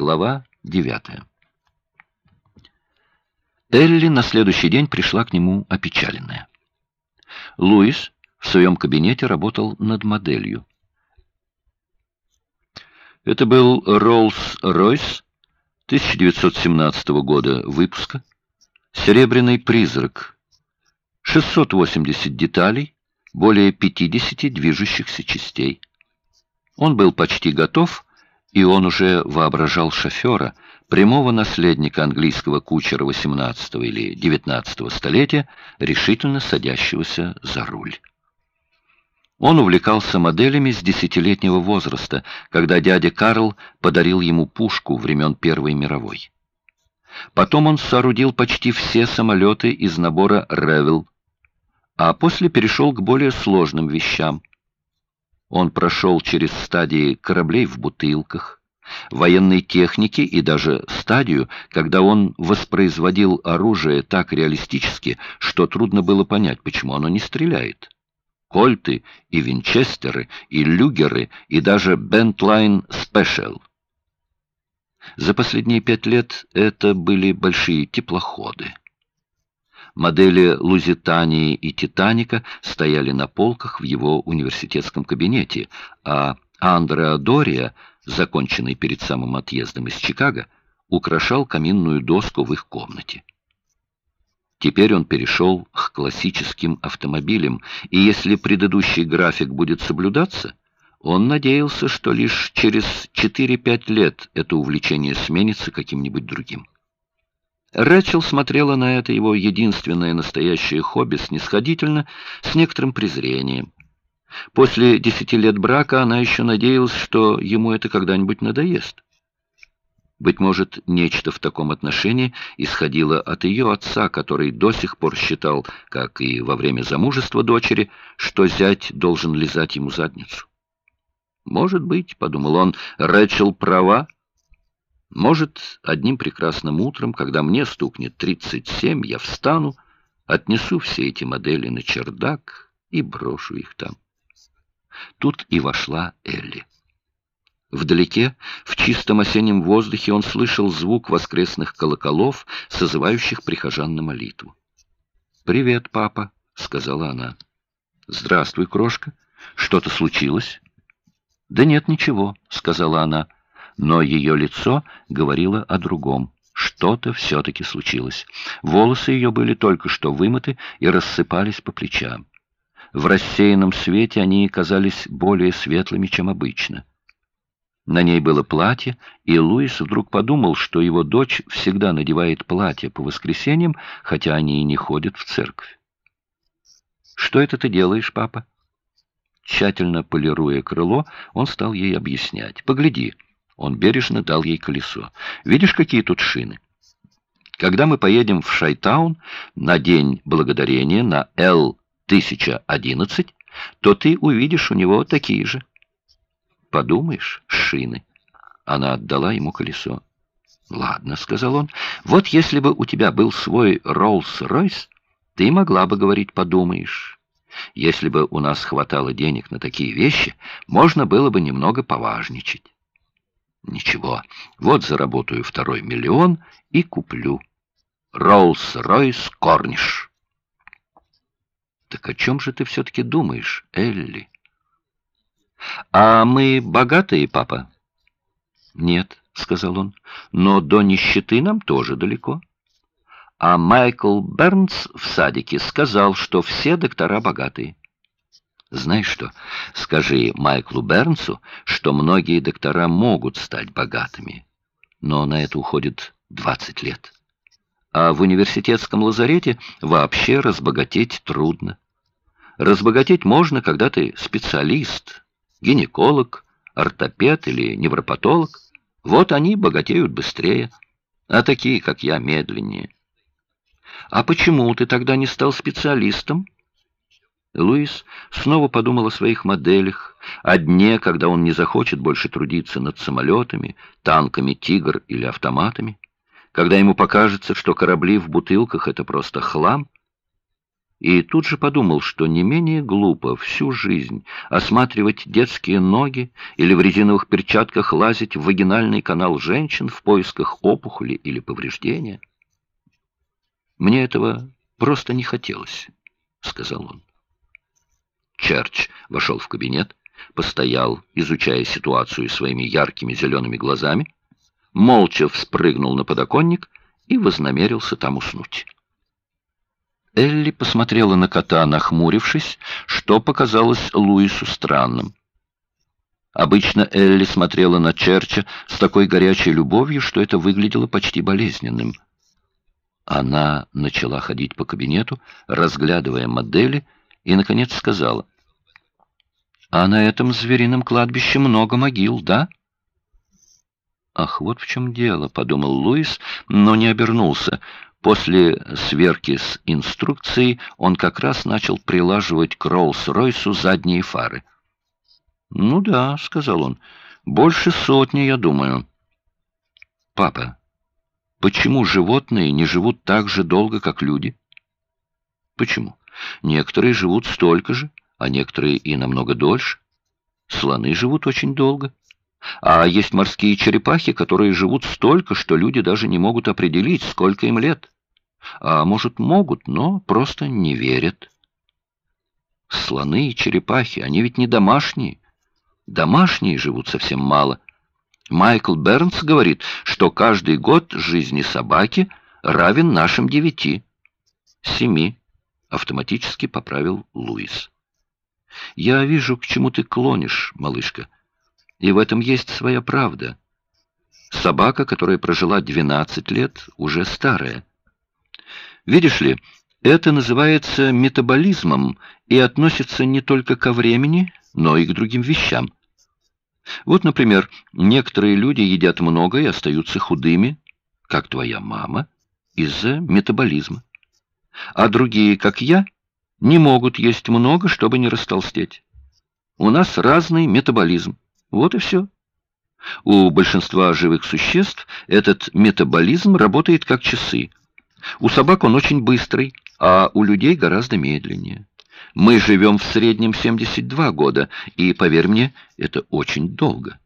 Глава девятая. Элли на следующий день пришла к нему опечаленная. Луис в своем кабинете работал над моделью. Это был Rolls-Royce 1917 года выпуска, серебряный призрак, 680 деталей, более 50 движущихся частей. Он был почти готов, и он уже воображал шофера, прямого наследника английского кучера XVIII или XIX столетия, решительно садящегося за руль. Он увлекался моделями с десятилетнего возраста, когда дядя Карл подарил ему пушку времен Первой мировой. Потом он соорудил почти все самолеты из набора «Ревел», а после перешел к более сложным вещам. Он прошел через стадии кораблей в бутылках, военной техники и даже стадию, когда он воспроизводил оружие так реалистически, что трудно было понять, почему оно не стреляет. Кольты и Винчестеры, и Люгеры, и даже Бентлайн Спешл. За последние пять лет это были большие теплоходы. Модели Лузитании и Титаника стояли на полках в его университетском кабинете, а Андреа Дория, законченный перед самым отъездом из Чикаго, украшал каминную доску в их комнате. Теперь он перешел к классическим автомобилям, и если предыдущий график будет соблюдаться, он надеялся, что лишь через 4-5 лет это увлечение сменится каким-нибудь другим. Рэчел смотрела на это его единственное настоящее хобби снисходительно, с некоторым презрением. После десяти лет брака она еще надеялась, что ему это когда-нибудь надоест. Быть может, нечто в таком отношении исходило от ее отца, который до сих пор считал, как и во время замужества дочери, что зять должен лизать ему задницу. «Может быть, — подумал он, — Рэчел права, — может, одним прекрасным утром, когда мне стукнет 37, я встану, отнесу все эти модели на чердак и брошу их там. Тут и вошла Элли. Вдалеке, в чистом осеннем воздухе, он слышал звук воскресных колоколов, созывающих прихожан на молитву. «Привет, папа», — сказала она. «Здравствуй, крошка. Что-то случилось?» «Да нет, ничего», — сказала она но ее лицо говорило о другом. Что-то все-таки случилось. Волосы ее были только что вымыты и рассыпались по плечам. В рассеянном свете они казались более светлыми, чем обычно. На ней было платье, и Луис вдруг подумал, что его дочь всегда надевает платье по воскресеньям, хотя они и не ходят в церковь. «Что это ты делаешь, папа?» Тщательно полируя крыло, он стал ей объяснять. «Погляди». Он бережно дал ей колесо. «Видишь, какие тут шины? Когда мы поедем в Шайтаун на День Благодарения на Л-1011, то ты увидишь у него такие же». «Подумаешь, шины». Она отдала ему колесо. «Ладно», — сказал он, — «вот если бы у тебя был свой Роллс-Ройс, ты могла бы говорить «подумаешь». Если бы у нас хватало денег на такие вещи, можно было бы немного поважничать. Ничего, вот заработаю второй миллион и куплю. Роллс-Ройс Корниш. Так о чем же ты все-таки думаешь, Элли? А мы богатые, папа? Нет, сказал он, но до нищеты нам тоже далеко. А Майкл Бернс в садике сказал, что все доктора богатые. Знаешь что, скажи Майклу Бернсу, что многие доктора могут стать богатыми, но на это уходит 20 лет. А в университетском лазарете вообще разбогатеть трудно. Разбогатеть можно, когда ты специалист, гинеколог, ортопед или невропатолог. Вот они богатеют быстрее, а такие, как я, медленнее. А почему ты тогда не стал специалистом? Луис снова подумал о своих моделях, о дне, когда он не захочет больше трудиться над самолетами, танками «Тигр» или автоматами, когда ему покажется, что корабли в бутылках — это просто хлам. и тут же подумал, что не менее глупо всю жизнь осматривать детские ноги или в резиновых перчатках лазить в вагинальный канал женщин в поисках опухоли или повреждения. «Мне этого просто не хотелось», — сказал он. Черч вошел в кабинет, постоял, изучая ситуацию своими яркими зелеными глазами, молча вспрыгнул на подоконник и вознамерился там уснуть. Элли посмотрела на кота, нахмурившись, что показалось Луису странным. Обычно Элли смотрела на Черча с такой горячей любовью, что это выглядело почти болезненным. Она начала ходить по кабинету, разглядывая модели, и, наконец, сказала, «А на этом зверином кладбище много могил, да?» «Ах, вот в чем дело», — подумал Луис, но не обернулся. После сверки с инструкцией он как раз начал прилаживать к Роллс-Ройсу задние фары. «Ну да», — сказал он, — «больше сотни, я думаю». «Папа, почему животные не живут так же долго, как люди?» «Почему? Некоторые живут столько же, а некоторые и намного дольше. Слоны живут очень долго». А есть морские черепахи, которые живут столько, что люди даже не могут определить, сколько им лет. А может, могут, но просто не верят. Слоны и черепахи, они ведь не домашние. Домашние живут совсем мало. Майкл Бернс говорит, что каждый год жизни собаки равен нашим девяти. Семи, автоматически поправил Луис. Я вижу, к чему ты клонишь, малышка. И в этом есть своя правда. Собака, которая прожила 12 лет, уже старая. Видишь ли, это называется метаболизмом и относится не только ко времени, но и к другим вещам. Вот, например, некоторые люди едят много и остаются худыми, как твоя мама, из-за метаболизма. А другие, как я, не могут есть много, чтобы не растолстеть. У нас разный метаболизм. Вот и все. У большинства живых существ этот метаболизм работает как часы. У собак он очень быстрый, а у людей гораздо медленнее. Мы живем в среднем 72 года, и, поверь мне, это очень долго.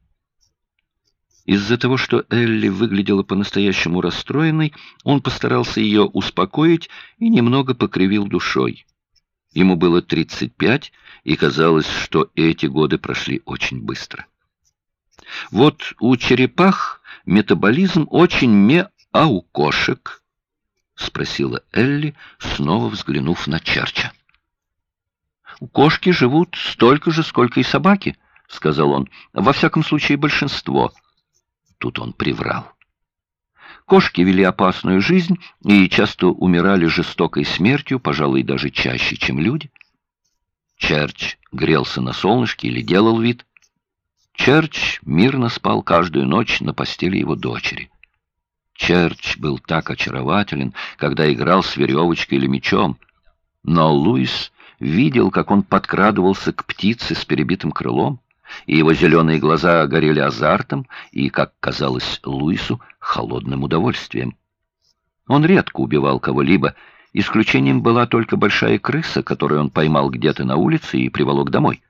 Из-за того, что Элли выглядела по-настоящему расстроенной, он постарался ее успокоить и немного покривил душой. Ему было 35, и казалось, что эти годы прошли очень быстро. Вот у черепах метаболизм очень ме... А у кошек? Спросила Элли, снова взглянув на Черча. У кошки живут столько же, сколько и собаки, сказал он. Во всяком случае, большинство. Тут он приврал. Кошки вели опасную жизнь и часто умирали жестокой смертью, пожалуй, даже чаще, чем люди. Черч грелся на солнышке или делал вид. Черч мирно спал каждую ночь на постели его дочери. Черч был так очарователен, когда играл с веревочкой или мечом. Но Луис видел, как он подкрадывался к птице с перебитым крылом, и его зеленые глаза горели азартом и, как казалось Луису, холодным удовольствием. Он редко убивал кого-либо, исключением была только большая крыса, которую он поймал где-то на улице и приволок домой.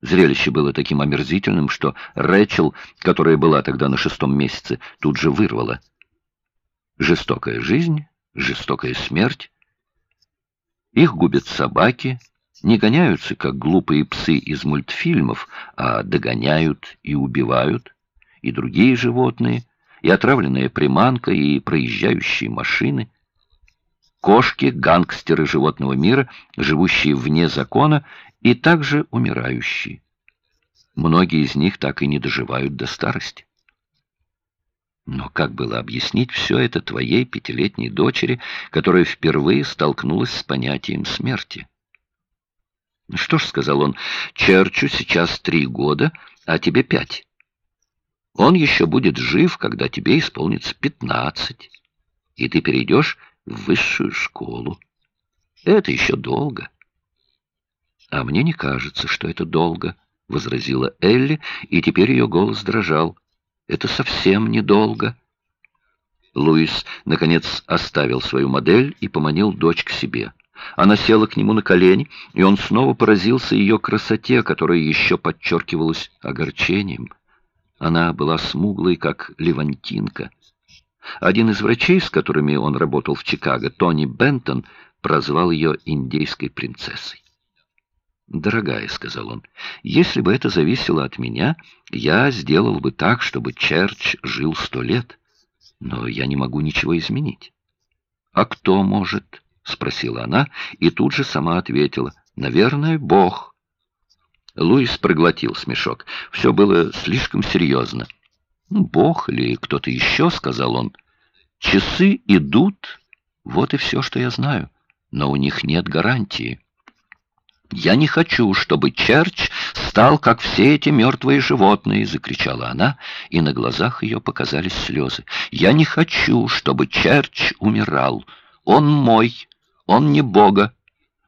Зрелище было таким омерзительным, что Рэчел, которая была тогда на шестом месяце, тут же вырвала. Жестокая жизнь, жестокая смерть. Их губят собаки, не гоняются, как глупые псы из мультфильмов, а догоняют и убивают, и другие животные, и отравленная приманка, и проезжающие машины. Кошки, гангстеры животного мира, живущие вне закона и также умирающие. Многие из них так и не доживают до старости. Но как было объяснить все это твоей пятилетней дочери, которая впервые столкнулась с понятием смерти? «Что ж», — сказал он, — «Черчу сейчас три года, а тебе пять. Он еще будет жив, когда тебе исполнится пятнадцать, и ты перейдешь в высшую школу. Это еще долго». «А мне не кажется, что это долго», — возразила Элли, и теперь ее голос дрожал. «Это совсем недолго». Луис, наконец, оставил свою модель и поманил дочь к себе. Она села к нему на колени, и он снова поразился ее красоте, которая еще подчеркивалась огорчением. Она была смуглой, как левантинка. Один из врачей, с которыми он работал в Чикаго, Тони Бентон, прозвал ее индейской принцессой. «Дорогая», — сказал он, — «если бы это зависело от меня, я сделал бы так, чтобы Черч жил сто лет. Но я не могу ничего изменить». «А кто может?» — спросила она, и тут же сама ответила. «Наверное, Бог». Луис проглотил смешок. Все было слишком серьезно. «Ну, «Бог или кто-то еще», — сказал он. «Часы идут, вот и все, что я знаю, но у них нет гарантии». «Я не хочу, чтобы Черч стал, как все эти мертвые животные!» — закричала она, и на глазах ее показались слезы. «Я не хочу, чтобы Черч умирал. Он мой, он не Бога.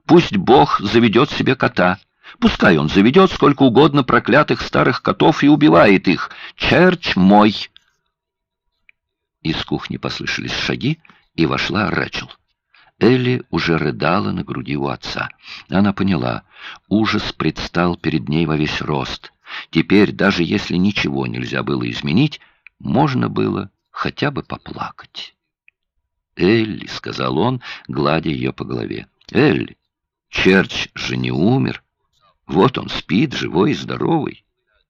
Пусть Бог заведет себе кота. Пускай он заведет сколько угодно проклятых старых котов и убивает их. Черч мой!» Из кухни послышались шаги, и вошла Рэчел. Элли уже рыдала на груди у отца. Она поняла, ужас предстал перед ней во весь рост. Теперь, даже если ничего нельзя было изменить, можно было хотя бы поплакать. «Элли», — сказал он, гладя ее по голове, — «Элли, Черч же не умер. Вот он спит, живой и здоровый.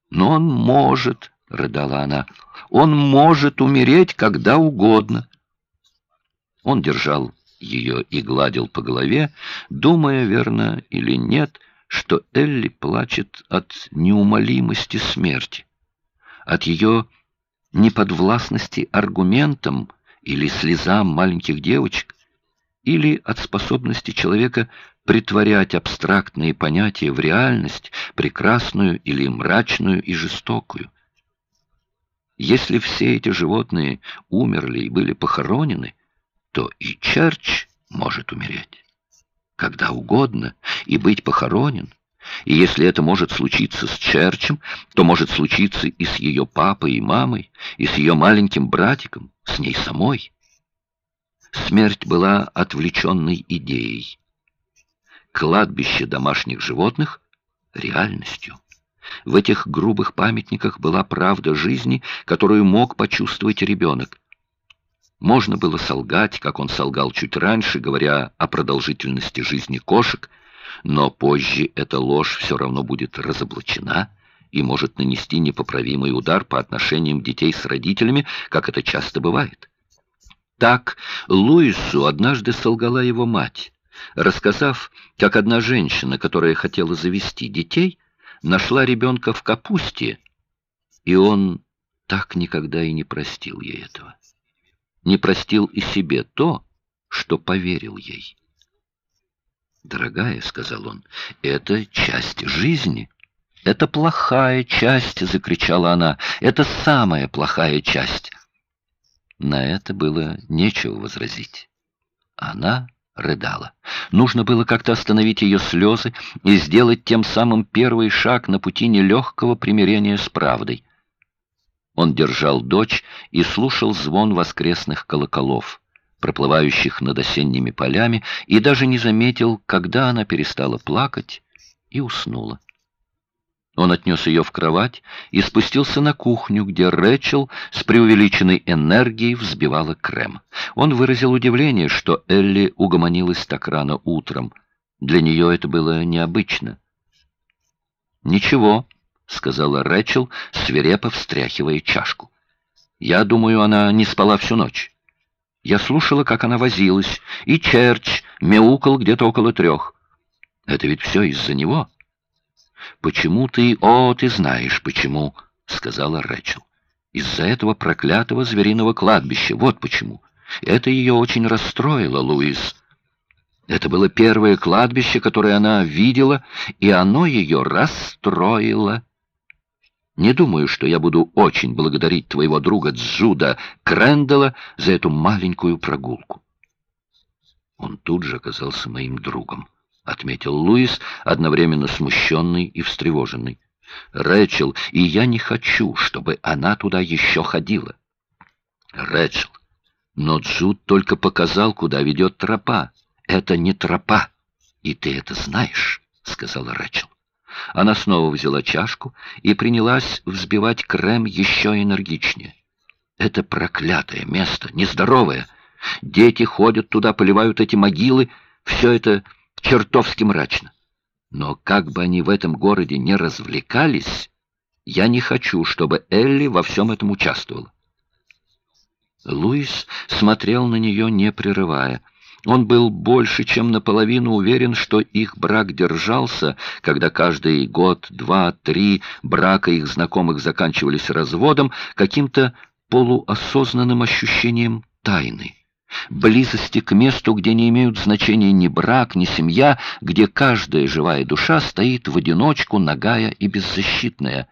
Но он может, — рыдала она, — он может умереть когда угодно». Он держал ее и гладил по голове, думая, верно или нет, что Элли плачет от неумолимости смерти, от ее неподвластности аргументам или слезам маленьких девочек, или от способности человека притворять абстрактные понятия в реальность, прекрасную или мрачную и жестокую. Если все эти животные умерли и были похоронены, то и Черч может умереть. Когда угодно и быть похоронен. И если это может случиться с Черчем, то может случиться и с ее папой и мамой, и с ее маленьким братиком, с ней самой. Смерть была отвлеченной идеей. Кладбище домашних животных — реальностью. В этих грубых памятниках была правда жизни, которую мог почувствовать ребенок. Можно было солгать, как он солгал чуть раньше, говоря о продолжительности жизни кошек, но позже эта ложь все равно будет разоблачена и может нанести непоправимый удар по отношениям детей с родителями, как это часто бывает. Так Луису однажды солгала его мать, рассказав, как одна женщина, которая хотела завести детей, нашла ребенка в капусте, и он так никогда и не простил ей этого не простил и себе то, что поверил ей. «Дорогая», — сказал он, — «это часть жизни». «Это плохая часть!» — закричала она. «Это самая плохая часть!» На это было нечего возразить. Она рыдала. Нужно было как-то остановить ее слезы и сделать тем самым первый шаг на пути нелегкого примирения с правдой. Он держал дочь и слушал звон воскресных колоколов, проплывающих над осенними полями, и даже не заметил, когда она перестала плакать и уснула. Он отнес ее в кровать и спустился на кухню, где Рэчел с преувеличенной энергией взбивала крем. Он выразил удивление, что Элли угомонилась так рано утром. Для нее это было необычно. «Ничего», — сказала Рэчел, свирепо встряхивая чашку. «Я думаю, она не спала всю ночь. Я слушала, как она возилась, и Черч мяукал где-то около трех. Это ведь все из-за него». «Почему ты... О, ты знаешь, почему», — сказала Рэчел. «Из-за этого проклятого звериного кладбища. Вот почему. Это ее очень расстроило, Луис». Это было первое кладбище, которое она видела, и оно ее расстроило. Не думаю, что я буду очень благодарить твоего друга Джуда Крэндалла за эту маленькую прогулку. Он тут же оказался моим другом, — отметил Луис, одновременно смущенный и встревоженный. Рэчел, и я не хочу, чтобы она туда еще ходила. Рэчел, но Джуд только показал, куда ведет тропа. Это не тропа. «И ты это знаешь», — сказала Рэчел. Она снова взяла чашку и принялась взбивать крем еще энергичнее. «Это проклятое место, нездоровое. Дети ходят туда, поливают эти могилы. Все это чертовски мрачно. Но как бы они в этом городе не развлекались, я не хочу, чтобы Элли во всем этом участвовала. Луис смотрел на нее, не прерывая. Он был больше, чем наполовину уверен, что их брак держался, когда каждый год, два, три брака их знакомых заканчивались разводом, каким-то полуосознанным ощущением тайны близости к месту, где не имеют значения ни брак, ни семья, где каждая живая душа стоит в одиночку, нагая и беззащитная.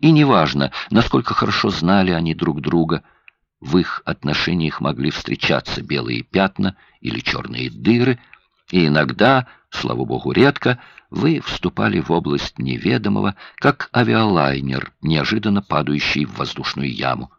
И неважно, насколько хорошо знали они друг друга, в их отношениях могли встречаться белые пятна или черные дыры, и иногда, слава богу, редко, вы вступали в область неведомого, как авиалайнер, неожиданно падающий в воздушную яму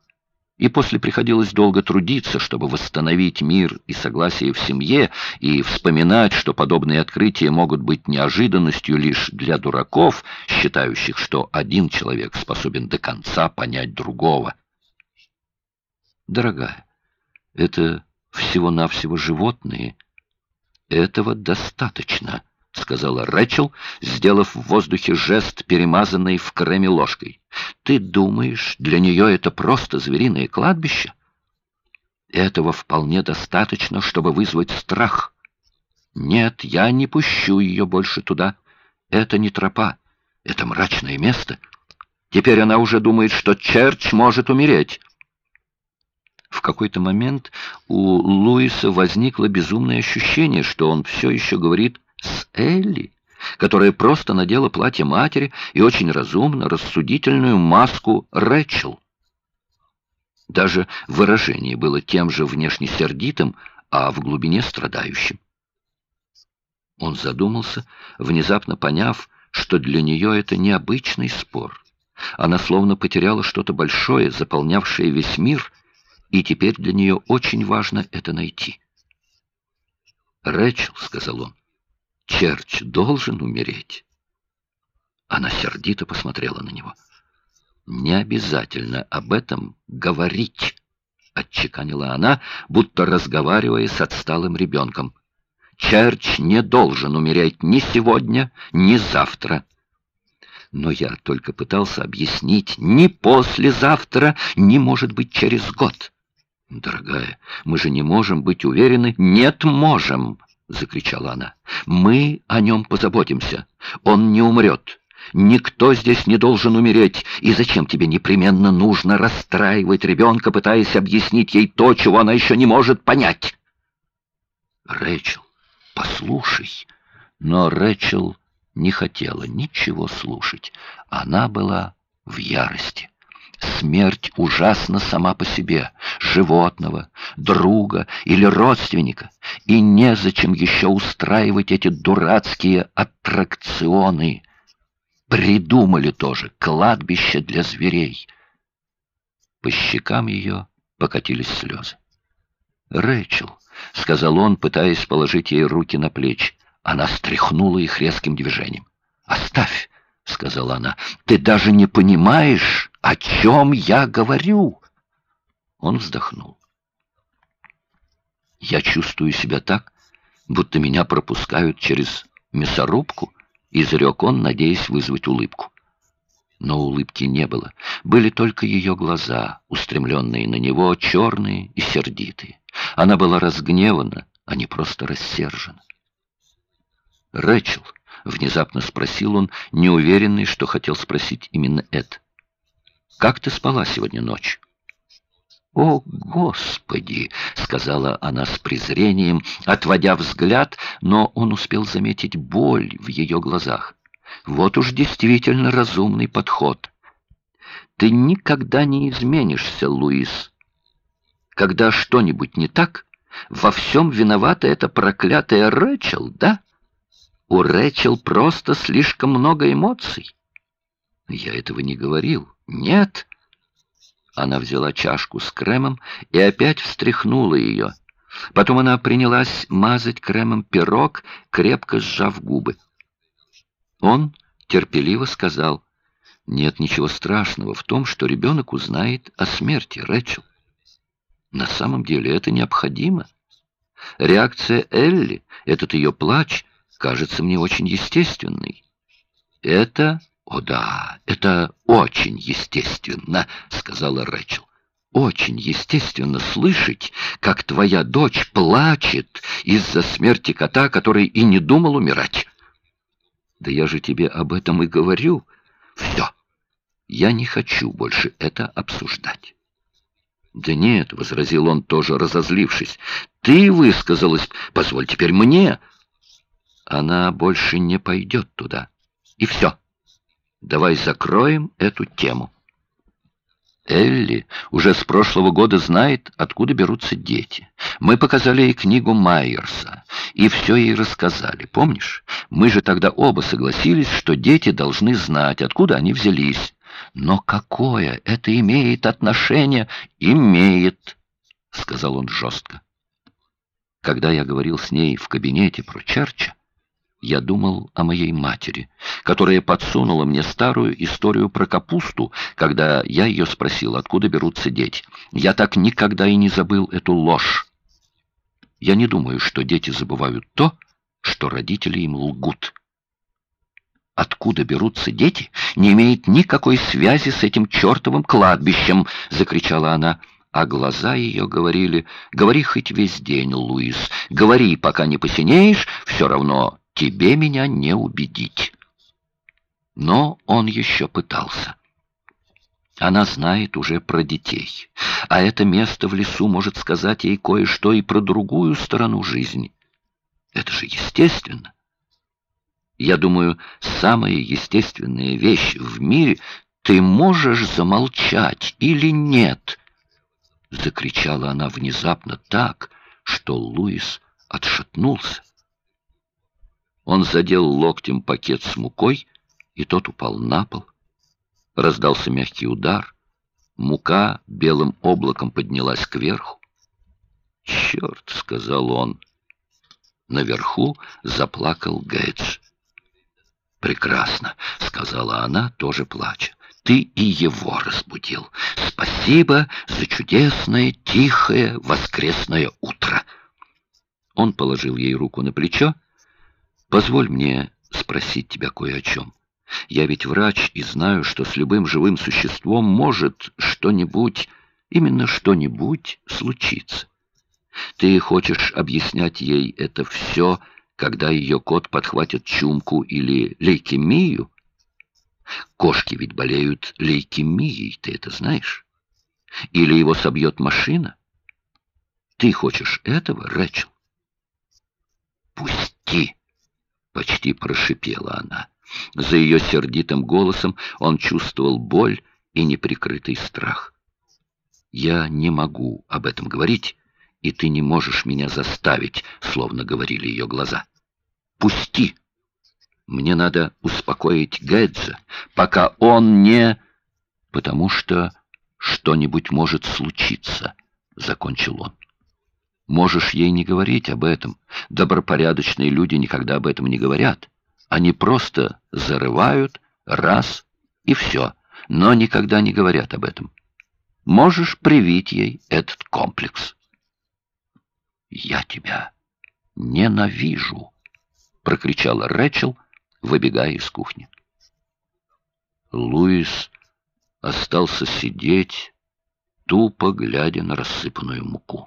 и после приходилось долго трудиться, чтобы восстановить мир и согласие в семье, и вспоминать, что подобные открытия могут быть неожиданностью лишь для дураков, считающих, что один человек способен до конца понять другого. Дорогая, это всего-навсего животные. Этого достаточно. — сказала Рэчел, сделав в воздухе жест, перемазанный в креме ложкой. «Ты думаешь, для нее это просто звериное кладбище?» «Этого вполне достаточно, чтобы вызвать страх. Нет, я не пущу ее больше туда. Это не тропа, это мрачное место. Теперь она уже думает, что Черч может умереть». В какой-то момент у Луиса возникло безумное ощущение, что он все еще говорит с Элли, которая просто надела платье матери и очень разумно, рассудительную маску Рэчел. Даже выражение было тем же внешне сердитым, а в глубине страдающим. Он задумался, внезапно поняв, что для нее это необычный спор. Она словно потеряла что-то большое, заполнявшее весь мир, и теперь для нее очень важно это найти. «Рэчел», — сказал он, Черч должен умереть. Она сердито посмотрела на него. «Не обязательно об этом говорить», — отчеканила она, будто разговаривая с отсталым ребенком. «Черч не должен умереть ни сегодня, ни завтра». Но я только пытался объяснить, ни послезавтра, ни, может быть, через год. Дорогая, мы же не можем быть уверены. Нет, можем. — закричала она. «Мы о нем позаботимся. Он не умрет. Никто здесь не должен умереть. И зачем тебе непременно нужно расстраивать ребенка, пытаясь объяснить ей то, чего она еще не может понять?» «Рэчел, послушай». Но Рэчел не хотела ничего слушать. Она была в ярости. Смерть ужасна сама по себе, животного, друга или родственника, и незачем еще устраивать эти дурацкие аттракционы. Придумали тоже кладбище для зверей. По щекам ее покатились слезы. «Рэчел», — сказал он, пытаясь положить ей руки на плечи. Она стряхнула их резким движением. «Оставь», — сказала она, — «ты даже не понимаешь...» «О чем я говорю?» Он вздохнул. «Я чувствую себя так, будто меня пропускают через мясорубку», — изрек он, надеясь вызвать улыбку. Но улыбки не было. Были только ее глаза, устремленные на него, черные и сердитые. Она была разгневана, а не просто рассержена. «Рэчел», — внезапно спросил он, неуверенный, что хотел спросить именно это. Как ты спала сегодня ночью?» «О, Господи!» — сказала она с презрением, отводя взгляд, но он успел заметить боль в ее глазах. «Вот уж действительно разумный подход. Ты никогда не изменишься, Луис. Когда что-нибудь не так, во всем виновата эта проклятая Рэчел, да? У Рэчел просто слишком много эмоций». «Я этого не говорил». «Нет». Она взяла чашку с кремом и опять встряхнула ее. Потом она принялась мазать кремом пирог, крепко сжав губы. Он терпеливо сказал, «Нет ничего страшного в том, что ребенок узнает о смерти Рэчел. На самом деле это необходимо. Реакция Элли, этот ее плач, кажется мне очень естественной. Это, о да, это очень естественно, сказала Рэчел. Очень естественно слышать, как твоя дочь плачет из-за смерти кота, который и не думал умирать. Да я же тебе об этом и говорю. Все. Я не хочу больше это обсуждать. «Да нет», — возразил он, тоже разозлившись, — «ты высказалась, позволь теперь мне». Она больше не пойдет туда. И все. Давай закроем эту тему. Элли уже с прошлого года знает, откуда берутся дети. Мы показали ей книгу Майерса и все ей рассказали, помнишь? Мы же тогда оба согласились, что дети должны знать, откуда они взялись. Но какое это имеет отношение? Имеет, сказал он жестко. Когда я говорил с ней в кабинете про Черча, я думал о моей матери, которая подсунула мне старую историю про капусту, когда я ее спросил, откуда берутся дети. Я так никогда и не забыл эту ложь. Я не думаю, что дети забывают то, что родители им лгут. «Откуда берутся дети, не имеет никакой связи с этим чертовым кладбищем!» — закричала она. А глаза ее говорили, «Говори хоть весь день, Луис, говори, пока не посинеешь, все равно тебе меня не убедить». Но он еще пытался. Она знает уже про детей, а это место в лесу может сказать ей кое-что и про другую сторону жизни. Это же естественно. Я думаю, самая естественная вещь в мире — ты можешь замолчать или нет? Закричала она внезапно так, что Луис отшатнулся. Он задел локтем пакет с мукой, и тот упал на пол. Раздался мягкий удар. Мука белым облаком поднялась кверху. «Черт!» — сказал он. Наверху заплакал Гейтс. «Прекрасно», — сказала она, тоже плача. «Ты и его разбудил. Спасибо за чудесное, тихое, воскресное утро». Он положил ей руку на плечо. «Позволь мне спросить тебя кое о чем. Я ведь врач и знаю, что с любым живым существом может что-нибудь, именно что-нибудь случиться. Ты хочешь объяснять ей это все когда ее кот подхватит чумку или лейкемию? Кошки ведь болеют лейкемией, ты это знаешь? Или его собьет машина? Ты хочешь этого, Рэчел? Пусти! Почти прошипела она. За ее сердитым голосом он чувствовал боль и неприкрытый страх. «Я не могу об этом говорить, и ты не можешь меня заставить», — словно говорили ее глаза. «Пусти! Мне надо успокоить Гэдза, пока он не... Потому что что-нибудь может случиться», — закончил он. «Можешь ей не говорить об этом. Добропорядочные люди никогда об этом не говорят. Они просто зарывают раз и все, но никогда не говорят об этом. Можешь привить ей этот комплекс». «Я тебя ненавижу!» — прокричала Рэчел, выбегая из кухни. Луис остался сидеть, тупо глядя на рассыпанную муку.